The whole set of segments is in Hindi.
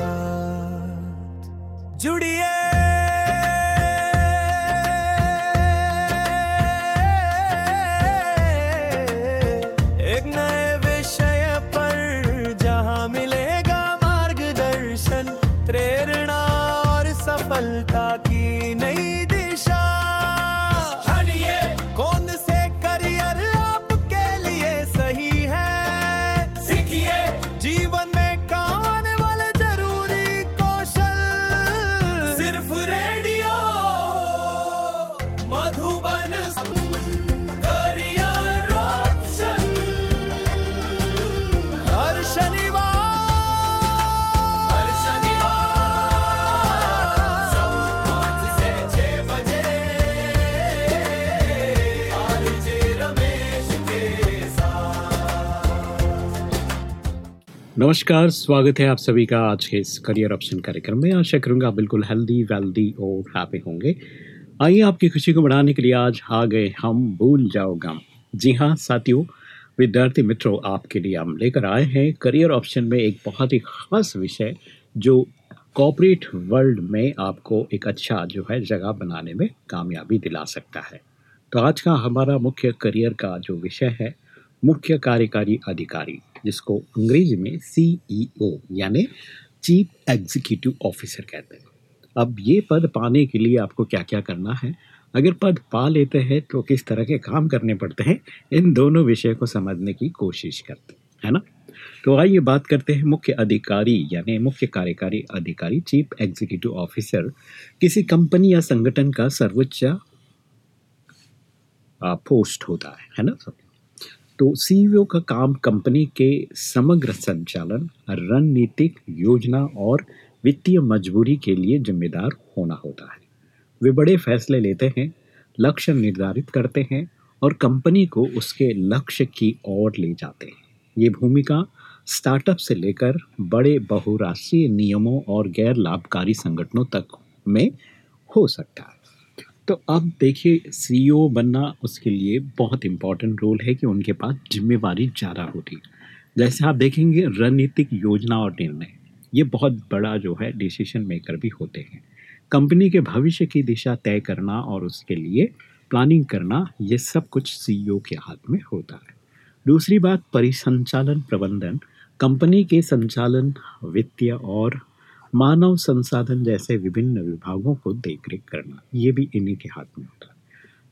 आरजे रमेश के साथ नमस्कार, स्वागत है आप सभी का आज के इस करियर ऑप्शन कार्यक्रम में। आशा करूँगा बिल्कुल हेल्दी वेल्दी और हैप्पी होंगे। आइए आपकी खुशी को बढ़ाने के लिए आज आ गए हम, भूल जाओ गम। जी हाँ साथियों, विद्यार्थी मित्रों, आपके लिए हम लेकर आए हैं करियर ऑप्शन में एक बहुत ही खास विषय, जो कॉपरेट वर्ल्ड में आपको एक अच्छा जो है जगह बनाने में कामयाबी दिला सकता है। तो आज का हमारा मुख्य करियर का जो विषय है, मुख्य कार्यकारी अधिकारी। जिसको अंग्रेज़ी में सीईओ यानी चीफ एग्जीक्यूटिव ऑफिसर कहते हैं। अब ये पद पाने के लिए आपको क्या क्या करना है? अगर पद पा लेते हैं तो किस तरह के काम करने पड़ते हैं? इन दोनों विषय को समझने की कोशिश करते हैं, है ना? तो आइए बात करते हैं मुख्य अधिकारी, यानी मुख्य कार्यकारी अधिकारी चीफ एग्जीक्यूटिव ऑफिसर किसी कंपनी या संगठन का सर्वोच्च पोस्ट होता है है ना? तो सीईओ का काम कंपनी के समग्र संचालन, रणनीतिक योजना और वित्तीय मजबूरी के लिए जिम्मेदार होना होता है। वे बड़े फैसले लेते हैं, लक्ष्य निर्धारित करते हैं और कंपनी को उसके लक्ष्य की ओर ले जाते हैं। ये भूमिका स्टार्टअप से लेकर बड़े बहुराष्ट्रीय नियमों और गैर लाभकारी संगठनों तक में हो सकता है। तो अब देखिए सीईओ बनना उसके लिए बहुत इम्पोर्टेंट रोल है कि उनके पास जिम्मेवारी ज़्यादा होती। है जैसे आप देखेंगे, रणनीतिक योजना और निर्णय, ये बहुत बड़ा जो है डिसीशन मेकर भी होते हैं। कंपनी के भविष्य की दिशा तय करना और उसके लिए प्लानिंग करना, ये सब कुछ सीईओ के हाथ में होता है। दूसरी बात, परिसंचालन प्रबंधन। कंपनी के संचालन, वित्तीय और मानव संसाधन जैसे विभिन्न विभागों को देखरेख करना, ये भी इन्हीं के हाथ में होता है।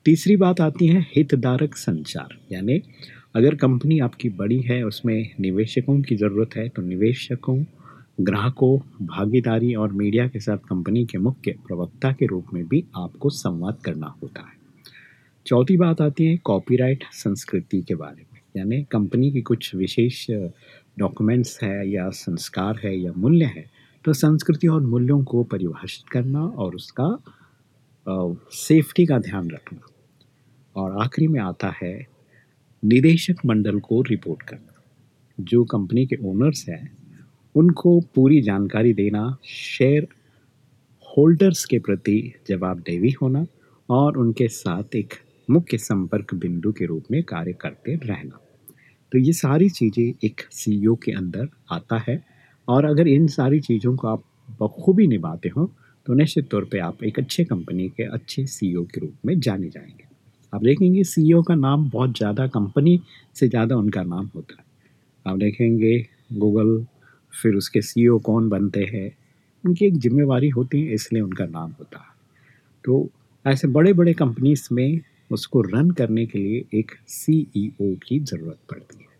तीसरी बात आती है हितधारक संचार, यानी अगर कंपनी आपकी बड़ी है, उसमें निवेशकों की ज़रूरत है तो निवेशकों, ग्राहकों, भागीदारी और मीडिया के साथ कंपनी के मुख्य प्रवक्ता के रूप में भी आपको संवाद करना होता है। चौथी बात आती है कॉपीराइट संस्कृति के बारे में, यानी कंपनी की कुछ विशेष डॉक्यूमेंट्स है या संस्कार है या मूल्य है तो संस्कृति और मूल्यों को परिभाषित करना और उसका सेफ्टी का ध्यान रखना। और आखिरी में आता है, निदेशक मंडल को रिपोर्ट करना। जो कंपनी के ओनर्स हैं, उनको पूरी जानकारी देना शेयर होल्डर्स के प्रति जवाबदेही होना और उनके साथ एक मुख्य संपर्क बिंदु के रूप में कार्य करते रहना। तो ये सारी चीज़ें एक सीईओ के अंदर आता है। और अगर इन सारी चीज़ों को आप बखूबी निभाते हो तो निश्चित तौर पे आप एक अच्छे कंपनी के अच्छे सीईओ के रूप में जाने जाएँगे। आप देखेंगे सीईओ का नाम बहुत ज़्यादा कंपनी से ज़्यादा उनका नाम होता है। आप देखेंगे गूगल फिर उसके सीईओ कौन बनते हैं, उनकी एक जिम्मेवारी होती है, इसलिए उनका नाम होता है। तो ऐसे बड़े बड़े कंपनीज़ में उसको रन करने के लिए एक सीईओ की ज़रूरत पड़ती है।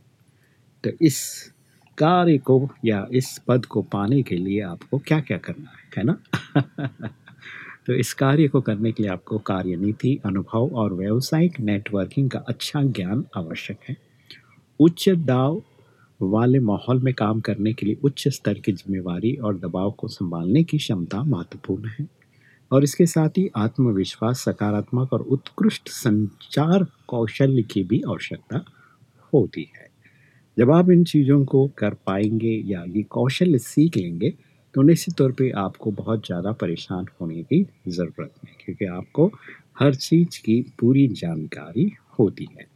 तो इस कार्य को या इस पद को पाने के लिए आपको क्या क्या करना है है ना? तो इस कार्य को करने के लिए आपको कार्यनीति, अनुभव और व्यावसायिक नेटवर्किंग का अच्छा ज्ञान आवश्यक है। उच्च दाव वाले माहौल में काम करने के लिए उच्च स्तर की जिम्मेवारी और दबाव को संभालने की क्षमता महत्वपूर्ण है। और इसके साथ ही आत्मविश्वास, सकारात्मक और उत्कृष्ट संचार कौशल्य की भी आवश्यकता होती है। जब आप इन चीज़ों को कर पाएँगे या ये कौशल्य सीख लेंगे तो निश्चित तौर पे आपको बहुत ज़्यादा परेशान होने की ज़रूरत नहीं क्योंकि आपको हर चीज़ की पूरी जानकारी होती है।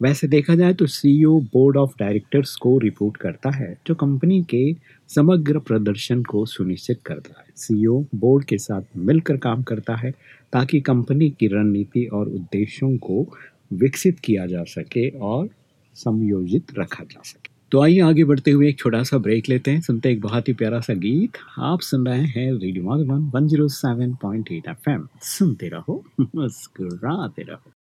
वैसे देखा जाए तो सीईओ बोर्ड ऑफ़ डायरेक्टर्स को रिपोर्ट करता है, जो कंपनी के समग्र प्रदर्शन को सुनिश्चित करता है। सीईओ बोर्ड के साथ मिलकर काम करता है, ताकि कंपनी की रणनीति और उद्देश्यों को विकसित किया जा सके और समयोजित रखा जा सके। तो आइए आगे बढ़ते हुए एक छोटा सा ब्रेक लेते हैं। सुनते एक बहुत ही प्यारा सा गीत आप सुन रहे हैं radio one zero seven point eight F M सुनते रहो, मुस्कुराते रहो।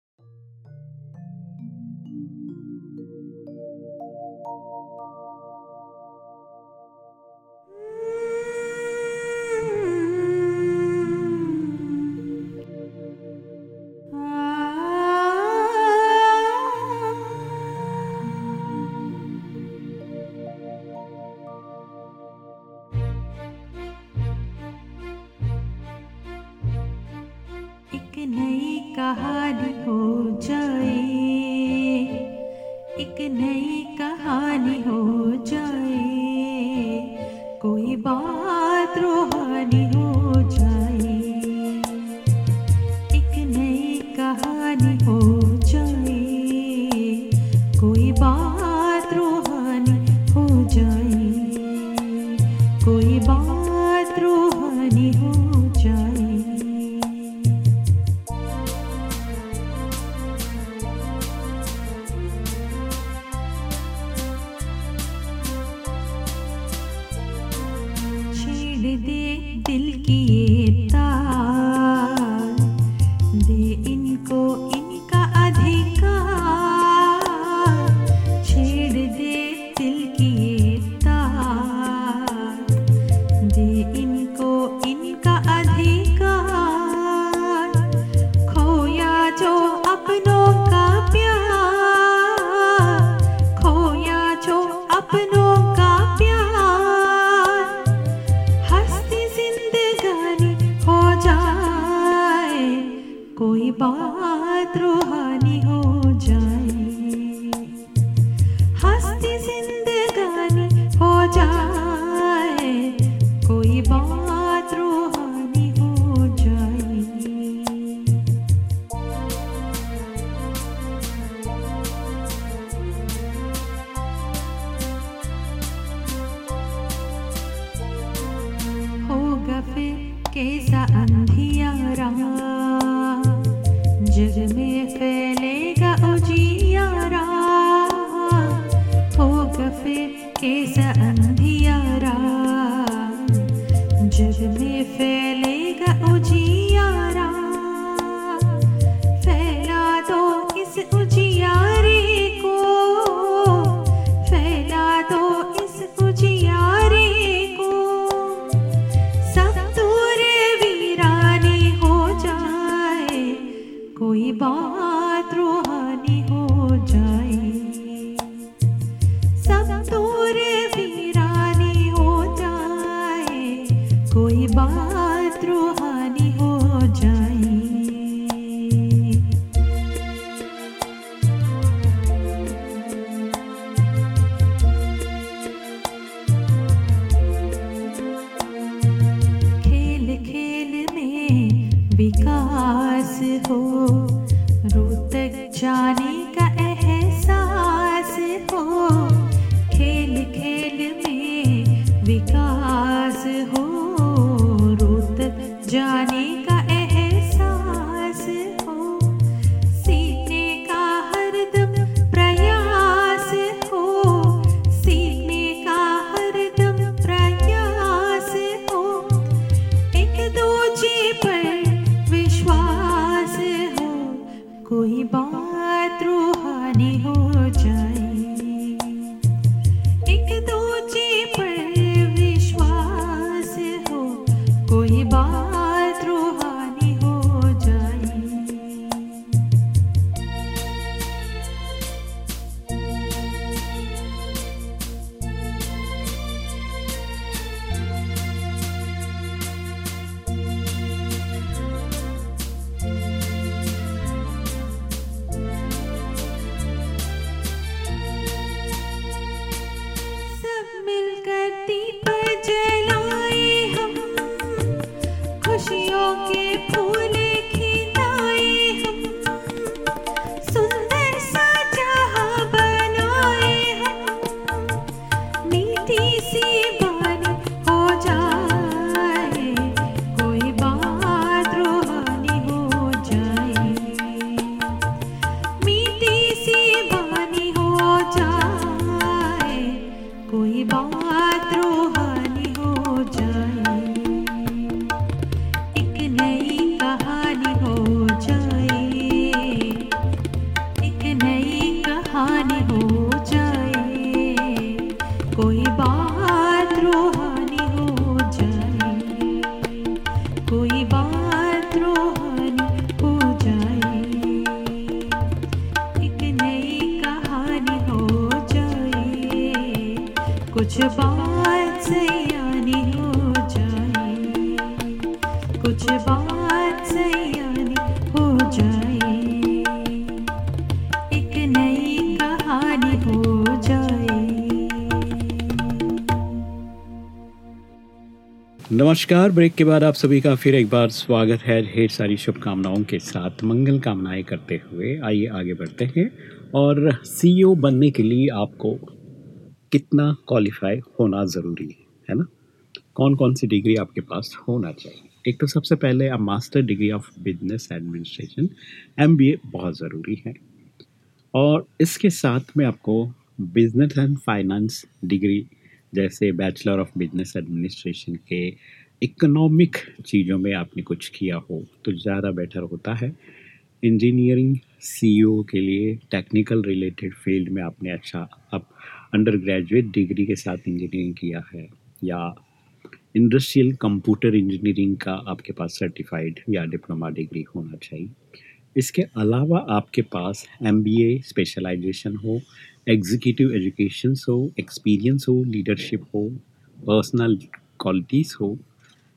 नमस्कार। ब्रेक के बाद आप सभी का फिर एक बार स्वागत है। ढेर सारी शुभकामनाओं के साथ मंगल कामनाएँ करते हुए आइए आगे बढ़ते हैं। और सीईओ बनने के लिए आपको कितना क्वालिफाई होना ज़रूरी है है ना? कौन कौन सी डिग्री आपके पास होना चाहिए? एक तो सबसे पहले आप master degree of business administration MBA बहुत ज़रूरी है। और इसके साथ में आपको बिज़नेस एंड फाइनेंस डिग्री जैसे बैचलर ऑफ़ बिज़नेस एडमिनिस्ट्रेशन के इकोनॉमिक चीज़ों में आपने कुछ किया हो तो ज़्यादा बेटर होता है। इंजीनियरिंग सीईओ के लिए टेक्निकल रिलेटेड फ़ील्ड में आपने अच्छा अब अंडर ग्रेजुएट डिग्री के साथ इंजीनियरिंग किया है या इंडस्ट्रियल कंप्यूटर इंजीनियरिंग का आपके पास सर्टिफाइड या डिप्लोमा डिग्री होना चाहिए। इसके अलावा आपके पास एमबीए स्पेशलाइजेशन हो एग्जीक्यूटिव एजुकेशन हो एक्सपीरियंस हो लीडरशिप हो पर्सनल क्वालिटीज़ हो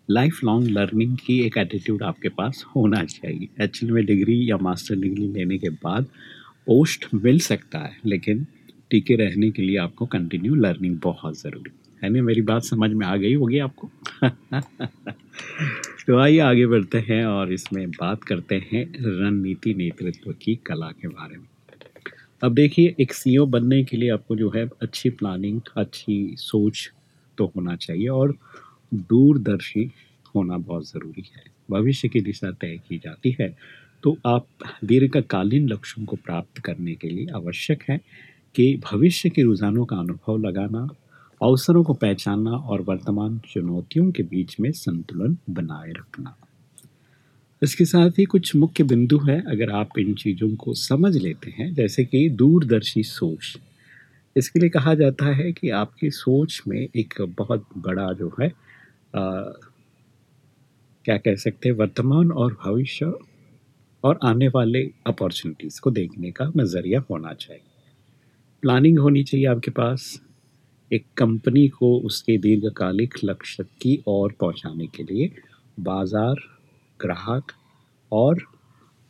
लाइफ लॉन्ग लर्निंग की एक एटीट्यूड आपके पास होना चाहिए। एक्चुअली में डिग्री या मास्टर डिग्री लेने के बाद पोस्ट मिल सकता है, लेकिन टिके रहने के लिए आपको कंटिन्यू लर्निंग बहुत ज़रूरी है। ना? मेरी बात समझ में आ गई होगी आपको? तो आइए आगे बढ़ते हैं और इसमें बात करते हैं रणनीति नेतृत्व की कला के बारे में। अब देखिए, एक सीईओ बनने के लिए आपको जो है अच्छी प्लानिंग अच्छी सोच तो होना चाहिए और दूरदर्शी होना बहुत ज़रूरी है। भविष्य की दिशा तय की जाती है। तो आप दीर्घकालीन लक्ष्यों को प्राप्त करने के लिए आवश्यक है कि भविष्य के रुझानों का अनुभव लगाना, अवसरों को पहचानना और वर्तमान चुनौतियों के बीच में संतुलन बनाए रखना। इसके साथ ही कुछ मुख्य बिंदु है अगर आप इन चीज़ों को समझ लेते हैं, जैसे कि दूरदर्शी सोच। इसके लिए कहा जाता है कि आपकी सोच में एक बहुत बड़ा जो है क्या कह सकते हैं, वर्तमान और भविष्य और आने वाले अपॉर्चुनिटीज़ को देखने का नज़रिया होना चाहिए। प्लानिंग होनी चाहिए आपके पास, एक कंपनी को उसके दीर्घकालिक लक्ष्य की ओर पहुँचाने के लिए बाज़ार, ग्राहक और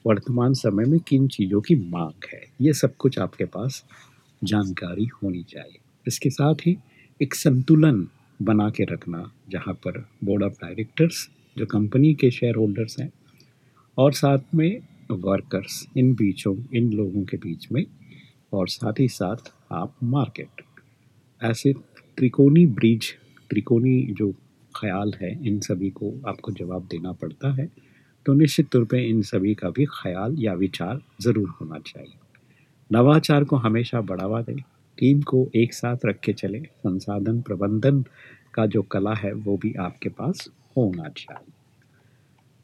वर्तमान समय में किन चीज़ों की मांग है, ये सब कुछ आपके पास जानकारी होनी चाहिए। इसके साथ ही एक संतुलन बना के रखना, जहाँ पर बोर्ड ऑफ़ डायरेक्टर्स जो कंपनी के शेयर होल्डर्स हैं, और साथ में वर्कर्स इन बीचों, इन लोगों के बीच में, और साथ ही साथ आप मार्केट ऐसे त्रिकोणी ब्रिज त्रिकोणी जो ख्याल है, इन सभी को आपको जवाब देना पड़ता है तो निश्चित तौर पे इन सभी का भी ख्याल या विचार ज़रूर होना चाहिए। नवाचार को हमेशा बढ़ावा दें टीम को एक साथ रख के चले। संसाधन प्रबंधन का जो कला है, वो भी आपके पास होना चाहिए।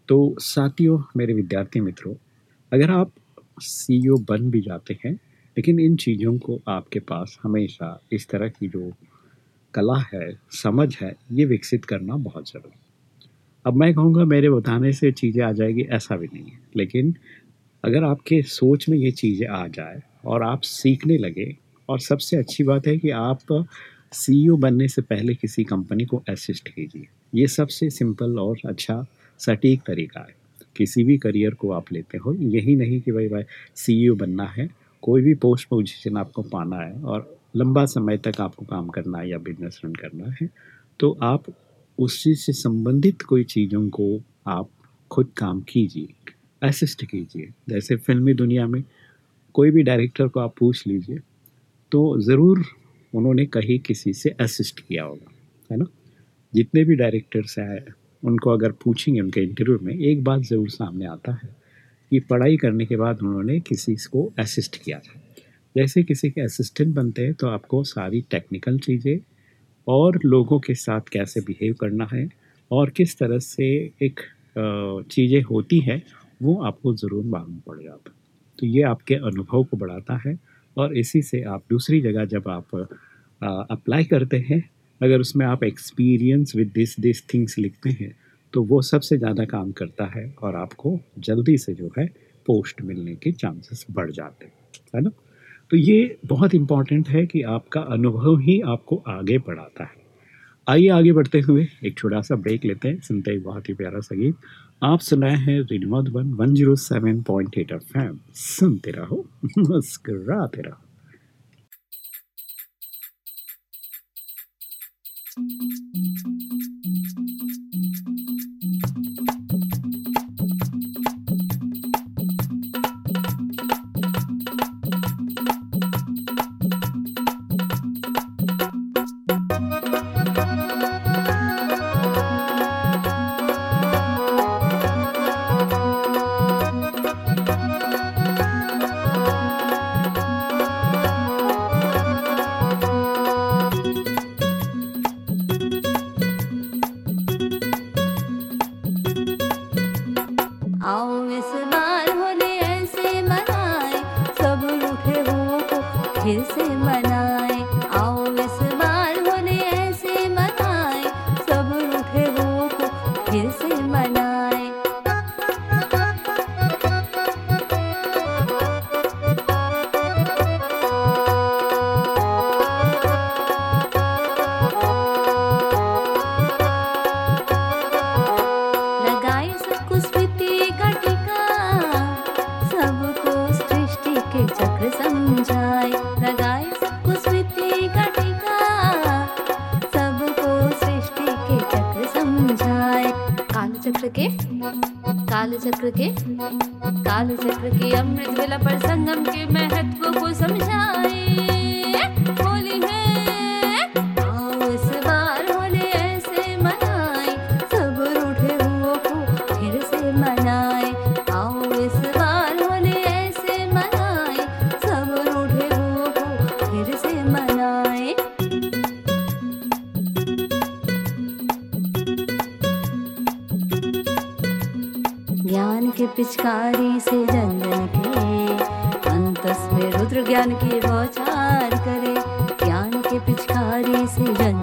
तो साथियों, मेरे विद्यार्थी मित्रों, अगर आप सीईओ बन भी जाते हैं, लेकिन इन चीज़ों को आपके पास हमेशा इस तरह की जो कला है, समझ है, ये विकसित करना बहुत ज़रूरी अब मैं कहूँगा, मेरे बताने से चीज़ें आ जाएगी, ऐसा भी नहीं है। लेकिन अगर आपके सोच में ये चीज़ें आ जाए और आप सीखने लगे और सबसे अच्छी बात है कि आप सीईओ बनने से पहले किसी कंपनी को असिस्ट कीजिए। ये सबसे सिंपल और अच्छा सटीक तरीका है। किसी भी करियर को आप लेते हो, यही नहीं कि भाई भाई सीईओ बनना है। कोई भी पोस्ट पोजीशन आपको पाना है और लंबा समय तक आपको काम करना है या बिज़नेस रन करना है तो आप उस चीज़ से संबंधित कोई चीज़ों को आप खुद काम कीजिए असिस्ट कीजिए। जैसे फिल्मी दुनिया में कोई भी डायरेक्टर को आप पूछ लीजिए तो ज़रूर उन्होंने कहीं किसी से असिस्ट किया होगा, है ना? जितने भी डायरेक्टर्स हैं, उनको अगर पूछेंगे उनके इंटरव्यू में, एक बात ज़रूर सामने आता है कि पढ़ाई करने के बाद उन्होंने किसी को असिस्ट किया था। जैसे किसी के असिस्टेंट बनते हैं तो आपको सारी टेक्निकल चीज़ें और लोगों के साथ कैसे बिहेव करना है और किस तरह से एक चीज़ें होती हैं, वो आपको ज़रूर मालूम पड़ जाता तो ये आपके अनुभव को बढ़ाता है और इसी से आप दूसरी जगह जब आप अप्लाई करते हैं, अगर उसमें आप experience with this this things लिखते हैं तो वो सबसे ज़्यादा काम करता है और आपको जल्दी से जो है पोस्ट मिलने के चांसेस बढ़ जाते हैं, है ना? तो ये बहुत इंपॉर्टेंट है कि आपका अनुभव ही आपको आगे बढ़ाता है। आइए आगे बढ़ते हुए एक छोटा सा ब्रेक लेते हैं, सुनते हैं बहुत ही प्यारा सा गीत। आप सुनाए हैं radio one one zero seven point eight F M सुनते रहो, मुस्कराते रहो। पिचकारी से जन जन के अंतस में रुद्र ज्ञान की बौछार करे, ज्ञान के पिचकारी से जन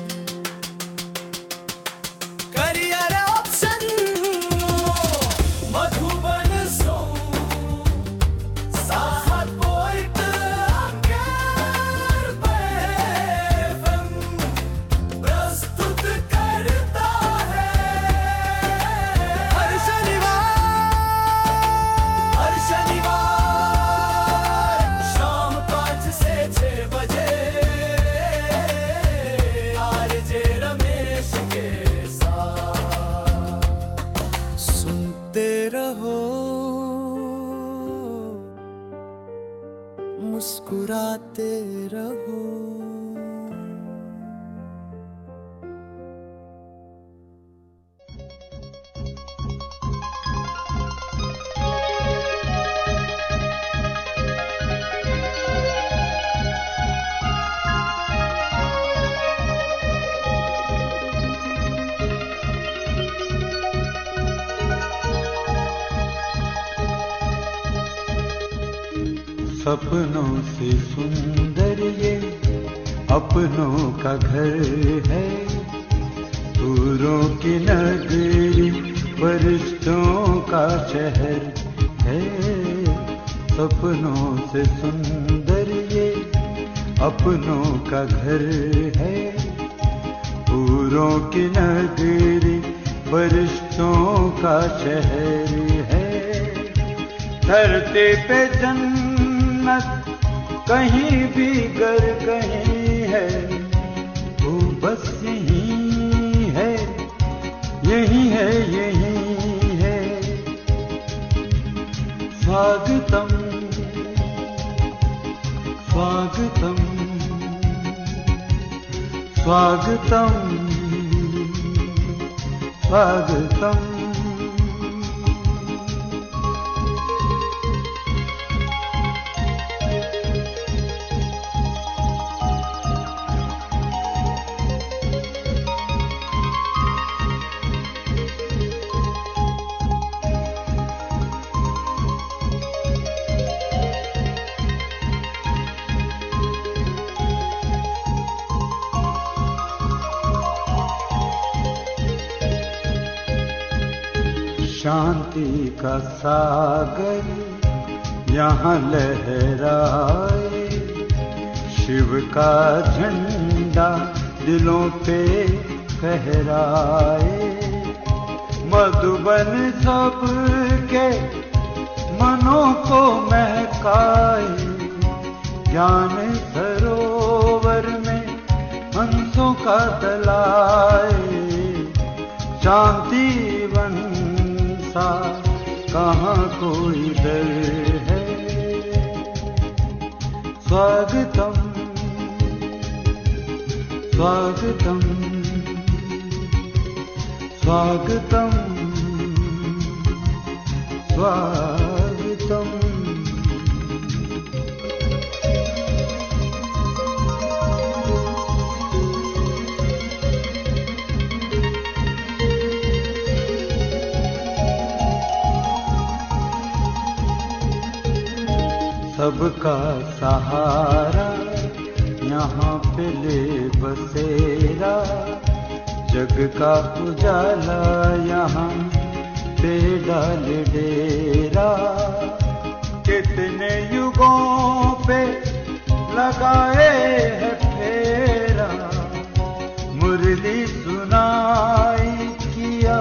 सपनों से सुंदर ये अपनों का घर है। दूरों की नगरी फरिश्तों का शहर है। सपनों से सुंदर ये अपनों का घर है। दूरों की नगरी फरिश्तों का शहर है। धरती पे जन्नत कहीं भी घर कहीं है, वो बस यही है यही है यही है। स्वागतम स्वागतम स्वागतम स्वागतम। शांति का सागर यहाँ लहराए। शिव का झंडा दिलों पे फहराए मधुबन सबके मनों को महकाए। ज्ञान सरोवर में हंसों का दलाए। शांति सा कहाँ कोई डर है? स्वागतम स्वागतम स्वागतम स्वागतम। सबका सहारा, यहाँ पे ले बसेरा। जग का उजाला यहाँ पे डाल डेरा। कितने युगों पे लगाए है फेरा। मुरली सुनाई किया,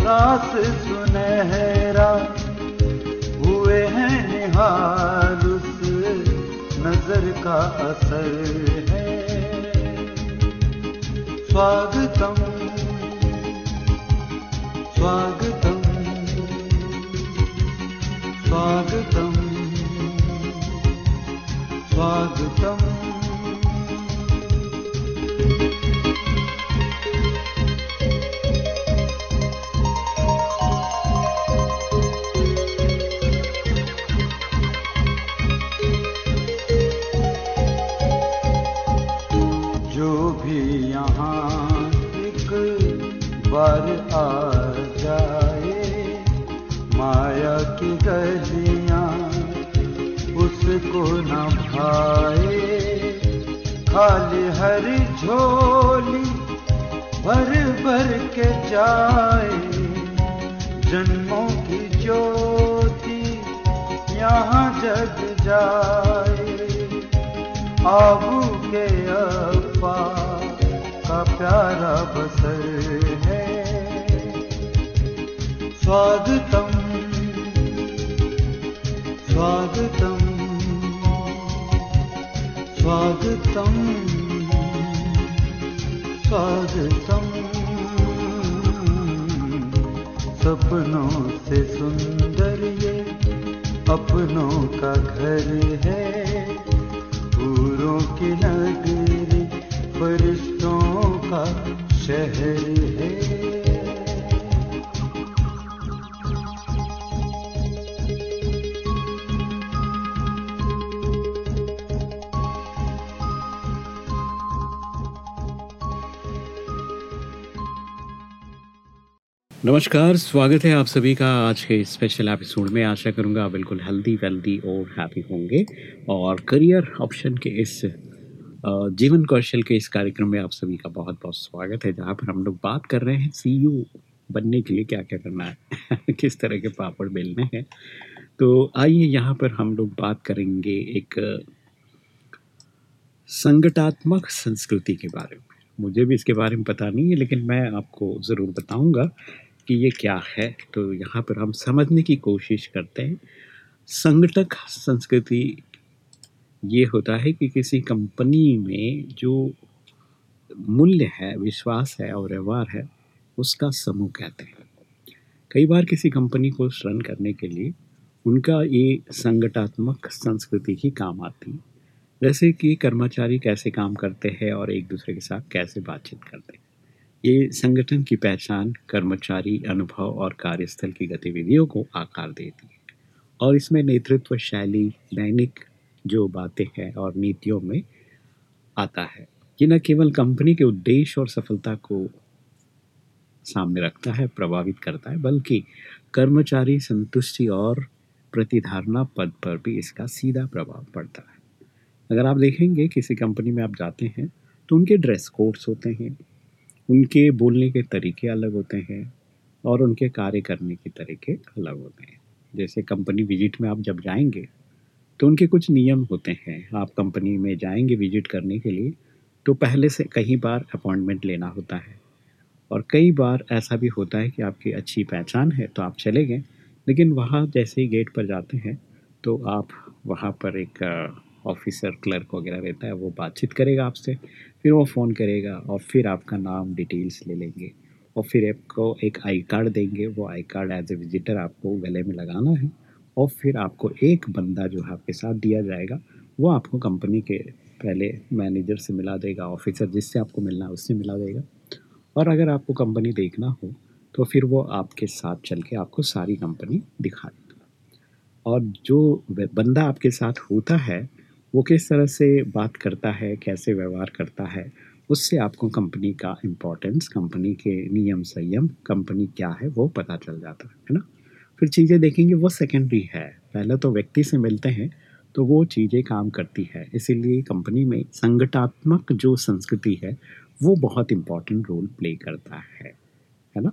रास सुनहरा। हुए हैं नज़र का असर है। स्वागतम स्वागतम स्वागतम स्वागतम। जाए। आबू के अब्बा का प्यारा बसर है। स्वागतम स्वागतम स्वागतम स्वागतम। सपनों से ये अपनों का घर है। पूरों की नगरी फरिश्तों का शहर नमस्कार, स्वागत है आप सभी का आज के स्पेशल एपिसोड में। आशा करूँगा आप बिल्कुल हेल्दी वेल्दी और हैप्पी होंगे। और करियर ऑप्शन के इस जीवन कौशल के इस कार्यक्रम में आप सभी का बहुत बहुत स्वागत है, जहाँ पर हम लोग बात कर रहे हैं सीईओ बनने के लिए क्या क्या करना है, किस तरह के पापड़ बेलने हैं। तो आइए यहाँ पर हम लोग बात करेंगे एक संगठात्मक संस्कृति के बारे में। मुझे भी इसके बारे में पता नहीं है, लेकिन मैं आपको ज़रूर बताऊँगा कि ये क्या है? तो यहाँ पर हम समझने की कोशिश करते हैं। संगठक संस्कृति ये होता है कि किसी कंपनी में जो मूल्य है, विश्वास है और व्यवहार है, उसका समूह कहते हैं। कई बार किसी कंपनी को रन करने के लिए उनका ये संगठात्मक संस्कृति ही काम आती। है जैसे कि कर्मचारी कैसे काम करते हैं और एक दूसरे के साथ कैसे बातचीत करते हैं। ये संगठन की पहचान कर्मचारी, अनुभव और कार्यस्थल की गतिविधियों को आकार देती है। और इसमें नेतृत्व शैली, दैनिक जो बातें हैं और नीतियों में आता है, ये न केवल कंपनी के उद्देश्य और सफलता को सामने रखता है, प्रभावित करता है, बल्कि कर्मचारी संतुष्टि और प्रतिधारणा पद पर भी इसका सीधा प्रभाव पड़ता है। अगर आप देखेंगे किसी कंपनी में आप जाते हैं तो उनके ड्रेस कोड्स होते हैं उनके बोलने के तरीके अलग होते हैं और उनके कार्य करने के तरीके अलग होते हैं। जैसे कंपनी विज़िट में आप जब जाएँगे तो उनके कुछ नियम होते हैं। आप कंपनी में जाएँगे विज़िट करने के लिए तो पहले से कई बार अपॉइंटमेंट लेना होता है। और कई बार ऐसा भी होता है कि आपकी अच्छी पहचान है तो आप चले गए, लेकिन वहाँ जैसे ही गेट पर जाते हैं तो आप वहाँ पर एक ऑफिसर क्लर्क वगैरह रहता है, वो बातचीत करेगा आपसे, फिर वो फ़ोन करेगा और फिर आपका नाम डिटेल्स ले लेंगे और फिर आपको एक आई कार्ड देंगे, वो I card as a visitor आपको गले में लगाना है और फिर आपको एक बंदा जो है आपके साथ दिया जाएगा, वो आपको कंपनी के पहले मैनेजर से मिला देगा ऑफिसर जिससे आपको मिलना है उससे मिला देगा और अगर आपको कंपनी देखना हो तो फिर वो आपके साथ चल के आपको सारी कंपनी दिखा देगा। और जो बंदा आपके साथ होता है वो किस तरह से बात करता है, कैसे व्यवहार करता है, उससे आपको कंपनी का इम्पोर्टेंस कंपनी के नियम, संयम, कंपनी क्या है, वो पता चल जाता है ना? फिर चीज़ें देखेंगे, वो सेकेंडरी है। पहले तो व्यक्ति से मिलते हैं तो वो चीज़ें काम करती है। इसीलिए कंपनी में संगठनात्मक जो संस्कृति है, वो बहुत इम्पोर्टेंट रोल प्ले करता है है ना?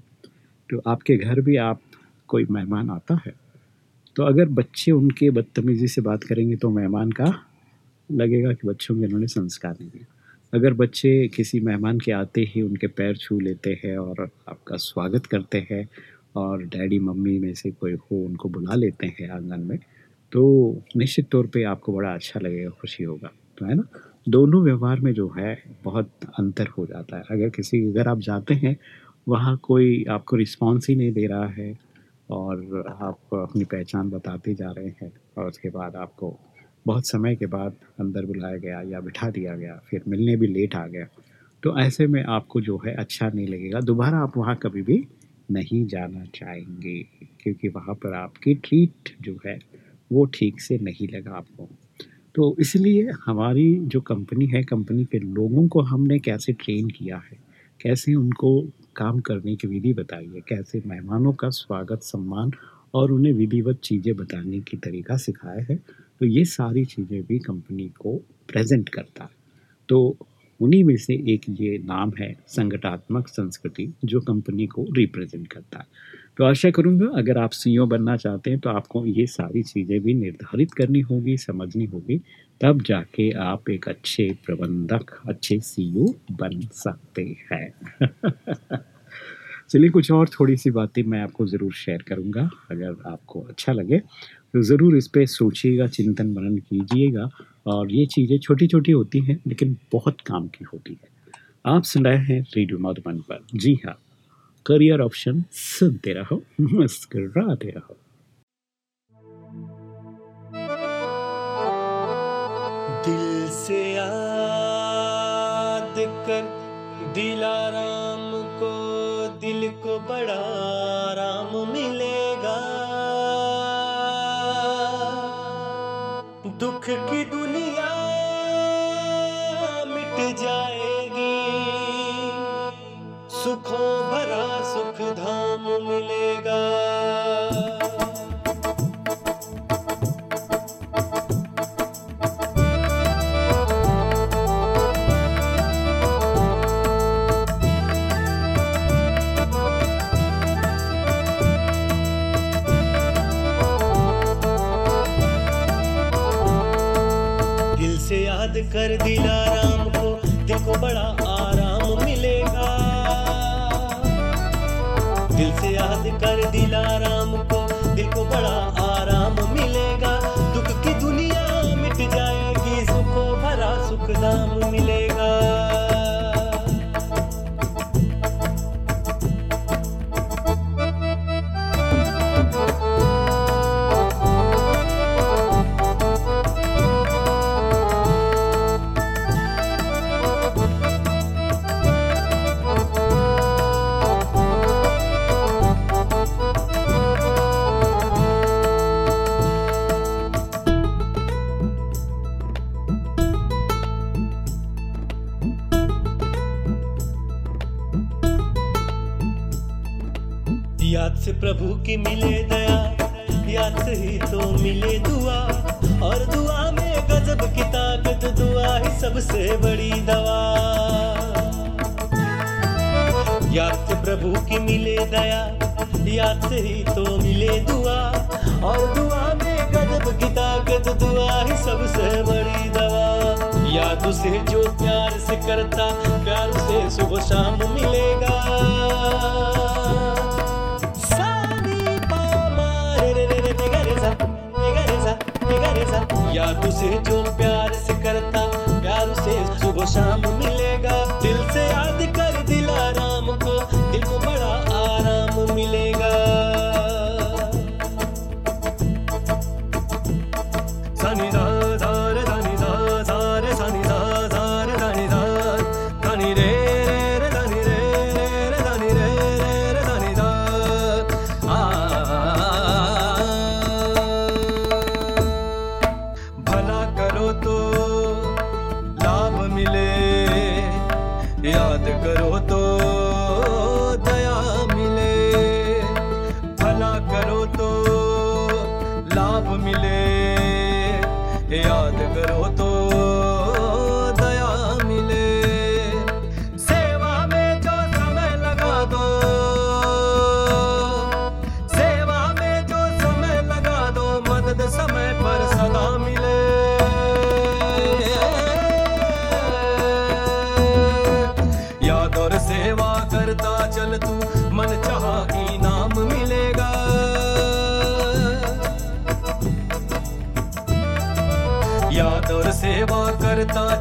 तो आपके घर भी आप, कोई मेहमान आता है तो अगर बच्चे उनके बदतमीजी से बात करेंगे तो मेहमान का लगेगा कि बच्चों में इन्होंने संस्कार नहीं दिया। अगर बच्चे किसी मेहमान के आते ही उनके पैर छू लेते हैं और आपका स्वागत करते हैं और डैडी, मम्मी में से कोई हो, उनको बुला लेते हैं आँगन में तो निश्चित तौर पे आपको बड़ा अच्छा लगेगा, खुशी होगा तो है ना? दोनों व्यवहार में जो है, बहुत अंतर हो जाता है। अगर किसी, अगर आप जाते हैं, वहाँ कोई आपको रिस्पॉन्स ही नहीं दे रहा है और आप अपनी पहचान बताते जा रहे हैं और उसके बाद आपको बहुत समय के बाद अंदर बुलाया गया या बिठा दिया गया, फिर मिलने भी लेट आ गया। तो ऐसे में आपको जो है अच्छा नहीं लगेगा। दोबारा आप वहाँ कभी भी नहीं जाना चाहेंगे, क्योंकि वहाँ पर आपकी ट्रीट जो है वो ठीक से नहीं लगा आपको। तो इसलिए हमारी जो कंपनी है कंपनी के लोगों को हमने कैसे ट्रेन किया है, कैसे उनको काम करने की विधि बताई है, कैसे मेहमानों का स्वागत, सम्मान और उन्हें विधिवत चीज़ें बताने की तरीका सिखाया है तो ये सारी चीज़ें भी कंपनी को प्रेजेंट करता है। तो उन्हीं में से एक ये नाम है संगठनात्मक संस्कृति, जो कंपनी को रिप्रेजेंट करता है। तो आशा करूँगा, अगर आप सीईओ बनना चाहते हैं तो आपको ये सारी चीज़ें भी निर्धारित करनी होगी, समझनी होगी, तब जाके आप एक अच्छे प्रबंधक, अच्छे सीईओ बन सकते हैं। चलिए, कुछ और थोड़ी सी बातें मैं आपको ज़रूर शेयर करूँगा, अगर आपको अच्छा लगे। तो ज़रूर इस पर सोचिएगा, चिंतन मनन कीजिएगा। और ये चीज़ें छोटी छोटी होती हैं, लेकिन बहुत काम की होती है। आप सुन रहे हैं रेडियो मधुबन पर। जी हाँ करियर ऑप्शन सुनते रहो, मुस्कुराते रहो। दिल से याद कर दिलाराम को, दिल को बड़ा आराम मिलेगा दुख कर दिलाराम प्रभु की मिले दया से ही तो मिले दुआ। और दुआ में गजब की ताकत, दुआ ही सबसे बड़ी दवा। याद प्रभु की मिले दया, याद से ही तो मिले दुआ। और दुआ में गजब की ताकत, दुआ ही सबसे बड़ी दवा। याद उसे जो प्यार से करता, प्यार से सुबह शाम मिलेगा। सा तुझे जो प्यार से करता प्यार उसे सुबह शाम मिलेगा दिल से याद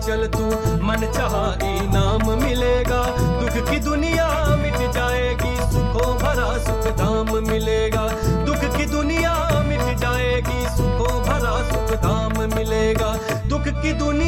चल तू, मन चाह इनाम मिलेगा। दुख की दुनिया मिट जाएगी, सुखों भरा सुख धाम मिलेगा। दुख की दुनिया मिट जाएगी, सुखों भरा सुख धाम मिलेगा। दुख की दुनिया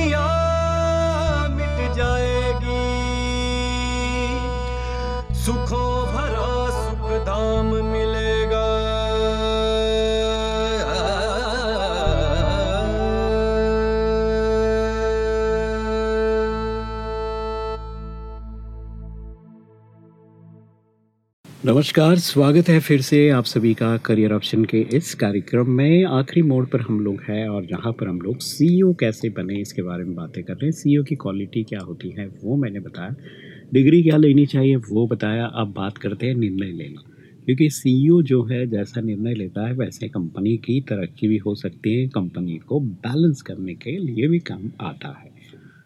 नमस्कार, स्वागत है फिर से आप सभी का करियर ऑप्शन के इस कार्यक्रम में। आखिरी मोड़ पर हम लोग हैं और जहाँ पर हम लोग सीईओ कैसे बने, इसके बारे में बातें कर रहे हैं। सीईओ की क्वालिटी क्या होती है, वो मैंने बताया। डिग्री क्या लेनी चाहिए, वो बताया। अब बात करते हैं निर्णय लेना। क्योंकि सीईओ जो है, जैसा निर्णय लेता है, वैसे कंपनी की तरक्की भी हो सकती है। कंपनी को बैलेंस करने के लिए भी काम आता है।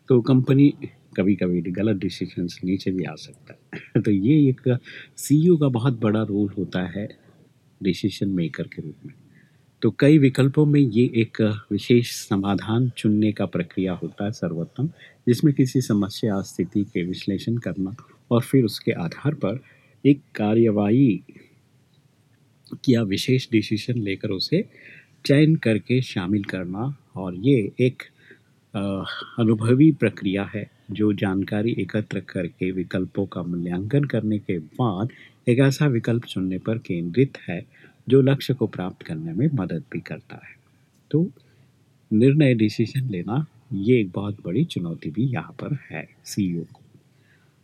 तो कंपनी कभी कभी गलत डिसीजंस नीचे भी आ सकता है। तो ये एक सीईओ का बहुत बड़ा रोल होता है डिसीज़न मेकर के रूप में। तो कई विकल्पों में ये एक विशेष समाधान चुनने का प्रक्रिया होता है सर्वोत्तम, जिसमें किसी समस्या स्थिति के विश्लेषण करना और फिर उसके आधार पर एक कार्यवाही या विशेष डिसीज़न लेकर उसे चयन करके शामिल करना और ये एक अनुभवी प्रक्रिया है, जो जानकारी एकत्र करके विकल्पों का मूल्यांकन करने के बाद एक ऐसा विकल्प चुनने पर केंद्रित है, जो लक्ष्य को प्राप्त करने में मदद भी करता है। तो निर्णय डिसीज़न लेना, ये एक बहुत बड़ी चुनौती भी यहाँ पर है सीईओ को।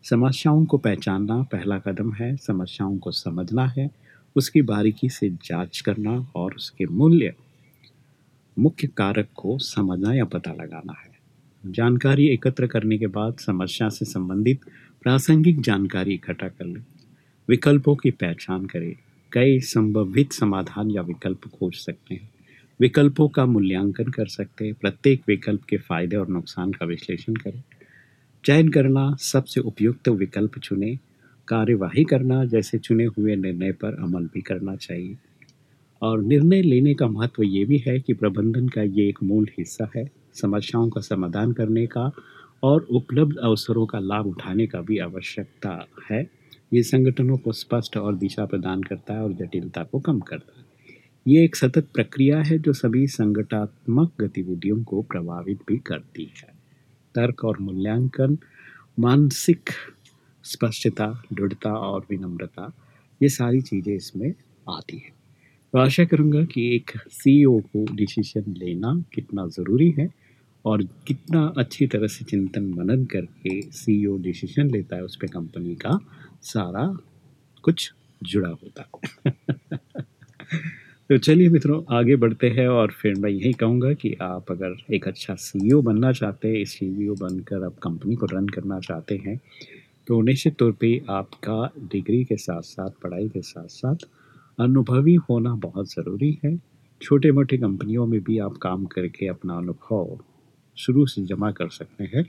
समस्याओं को पहचानना पहला कदम है, समस्याओं को समझना है, उसकी बारीकी से जाँच करना और उसके मूल्य मुख्य कारक को समझना या पता लगाना है। जानकारी एकत्र करने के बाद समस्या से संबंधित प्रासंगिक जानकारी इकट्ठा कर लें। विकल्पों की पहचान करें। कई संभवित समाधान या विकल्प खोज सकते हैं। विकल्पों का मूल्यांकन कर सकते हैं। प्रत्येक विकल्प के फ़ायदे और नुकसान का विश्लेषण करें। चयन करना सबसे उपयुक्त विकल्प चुने। कार्यवाही करना जैसे चुने हुए निर्णय पर अमल भी करना चाहिए। और निर्णय लेने का महत्व ये भी है कि प्रबंधन का ये एक मूल हिस्सा है, समस्याओं का समाधान करने का और उपलब्ध अवसरों का लाभ उठाने का भी आवश्यकता है। ये संगठनों को स्पष्ट और दिशा प्रदान करता है और जटिलता को कम करता है। ये एक सतत प्रक्रिया है जो सभी संगठनात्मक गतिविधियों को प्रभावित भी करती है। तर्क और मूल्यांकन, मानसिक स्पष्टता, दृढ़ता और विनम्रता, ये सारी चीज़ें इसमें आती हैं। तो आशा करूँगा कि एक सीईओ को डिसीज़न लेना कितना ज़रूरी है और कितना अच्छी तरह से चिंतन मनन करके सीईओ डिसीज़न लेता है उस पर कंपनी का सारा कुछ जुड़ा होता है। तो चलिए मित्रों, आगे बढ़ते हैं और फिर मैं यही कहूँगा कि आप अगर एक अच्छा सीईओ बनना चाहते हैं सीईओ बनकर आप कंपनी को रन करना चाहते हैं तो निश्चित तौर पे आपका डिग्री के साथ साथ, पढ़ाई के साथ साथ अनुभवी होना बहुत ज़रूरी है। छोटे मोटे कंपनियों में भी आप काम करके अपना अनुभव शुरू से जमा कर सकते हैं।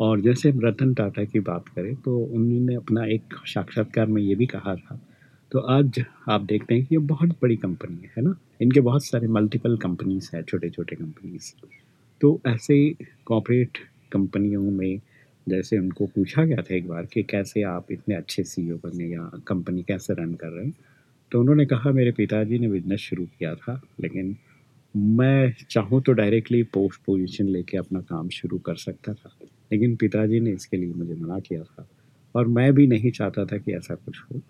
और जैसे हम रतन टाटा की बात करें तो उन्होंने अपना एक साक्षात्कार में ये भी कहा था। तो आज आप देखते हैं कि ये बहुत बड़ी कंपनी है ना? इनके बहुत सारे मल्टीपल कंपनीज़ हैं छोटे छोटे कंपनीज़ तो ऐसे कॉपरेट कंपनियों में जैसे उनको पूछा गया था एक बार कि कैसे आप इतने अच्छे सीईओ बने या कंपनी कैसे रन कर रहे हैं तो उन्होंने कहा, मेरे पिताजी ने बिज़नेस शुरू किया था, लेकिन मैं चाहूँ तो डायरेक्टली पोस्ट पोजीशन लेके अपना काम शुरू कर सकता था, लेकिन पिताजी ने इसके लिए मुझे मना किया था और मैं भी नहीं चाहता था कि ऐसा कुछ हो।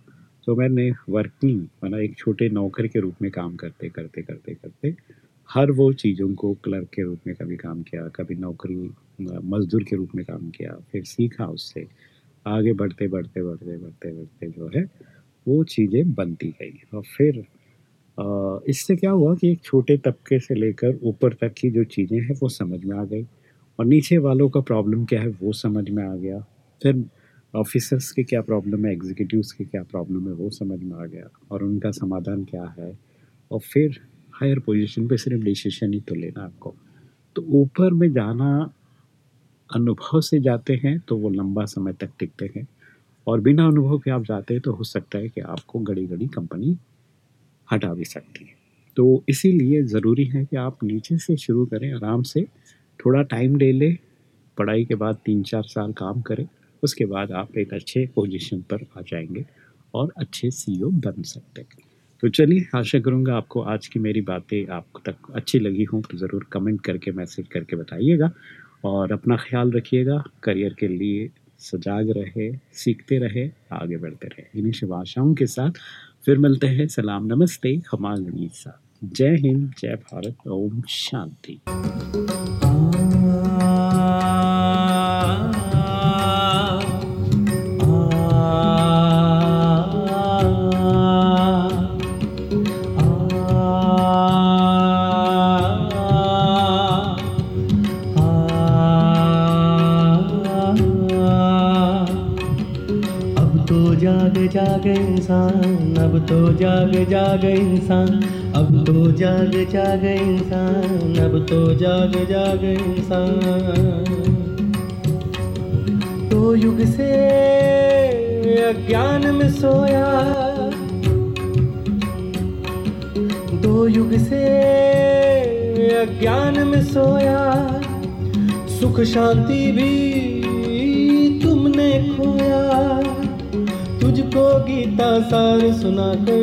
तो मैंने वर्किंग मतलब एक छोटे नौकर के रूप में काम करते करते करते करते हर वो चीज़ों को क्लर्क के रूप में कभी काम किया, कभी नौकरी, मजदूर के रूप में काम किया, फिर सीखा उससे। आगे बढ़ते बढ़ते बढ़ते बढ़ते बढ़ते जो है वो चीज़ें बनती गई और फिर इससे क्या हुआ कि एक छोटे तबके से लेकर ऊपर तक की जो चीज़ें हैं वो समझ में आ गई। और नीचे वालों का प्रॉब्लम क्या है वो समझ में आ गया। फिर ऑफिसर्स की क्या प्रॉब्लम है, एग्जीक्यूटिव्स की क्या प्रॉब्लम है वो समझ में आ गया। और उनका समाधान क्या है? और फिर हायर पोजीशन पे सिर्फ़ डिसीशन ही तो लेना आपको। तो ऊपर में जाना, अनुभव से जाते हैं तो वो लंबा समय तक टिकते हैं। और बिना अनुभव के आप जाते हैं तो हो सकता है कि आपको घड़ी घड़ी कंपनी हटा भी सकती है। तो इसीलिए ज़रूरी है कि आप नीचे से शुरू करें, आराम से, थोड़ा टाइम ले लें, पढ़ाई के बाद तीन चार साल काम करें, उसके बाद आप एक अच्छे पोजीशन पर आ जाएँगे और अच्छे सीईओ बन सकते हैं। तो चलिए, आशा करूँगा आपको आज की मेरी बातें आप तक अच्छी लगी हों तो ज़रूर कमेंट करके, मैसेज करके बताइएगा और अपना ख्याल रखिएगा, करियर के लिए सजाग रहे, सीखते रहे, आगे बढ़ते रहे। इन्हीं शुभ आशाओं के साथ फिर मिलते हैं। सलाम, नमस्ते, हमाल जय हिंद, जय भारत, ओम शांति। इंसान, अब तो जाग जाग इंसान। अब तो जाग जाग इंसान, अब तो जाग जाग इंसान। तो युग से अज्ञान में सोया। दो युग से अज्ञान में सोया। सुख शांति भी तुमने खोया। तुझको गीता सार सुना कर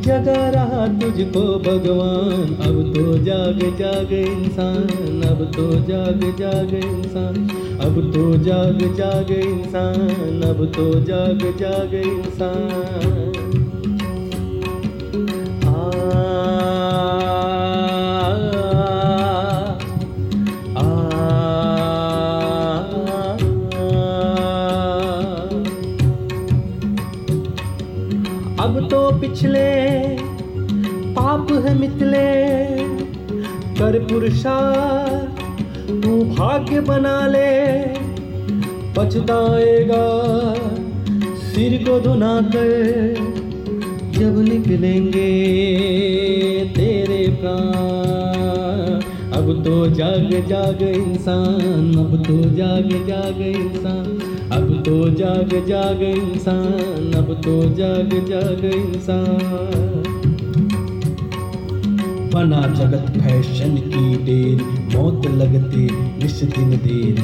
जगा रहा तुझको भगवान। अब तो जाग जाग इंसान। अब तो जाग जाग इंसान। अब तो जाग जाग इंसान। अब तो जाग जाग इंसान। पिछले पाप है मितले कर पुरुषार्थ तू भाग्य बना ले। पछताएगा, सिर को धुना कर जब निकलेंगे तेरे प्राण। अब तो जाग जाग इंसान, अब तो जाग जाग इंसान। अब तो जाग जाग इंसान, अब तो जाग जाग इंसान। बना जगत फ़ैशन की देर मौत लगते निश दिन देर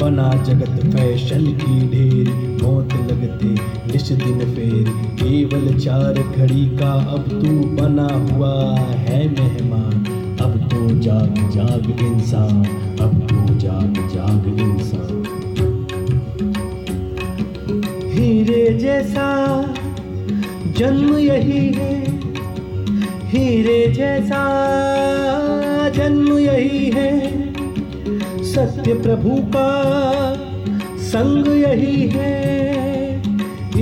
बना जगत फ़ैशन की ढेर, मौत लगते निश दिन फेर। केवल चार घड़ी का अब तू बना हुआ है मेहमान, अब तो जाग जाग इंसान। अब तो जाग जाग इंसान। हीरे जैसा जन्म यही है, हीरे जैसा जन्म यही है। सत्य प्रभु का संग यही है,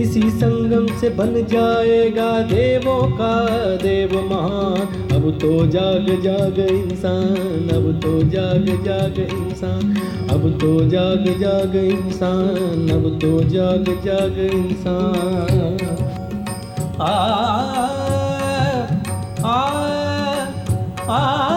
इसी संगम से बन जाएगा देवों का देव महान। अब तो जाग जाग इंसान, अब तो जाग जाग इंसान, अब तो जाग जाग इंसान, अब तो जाग जाग इंसान। आ आ आ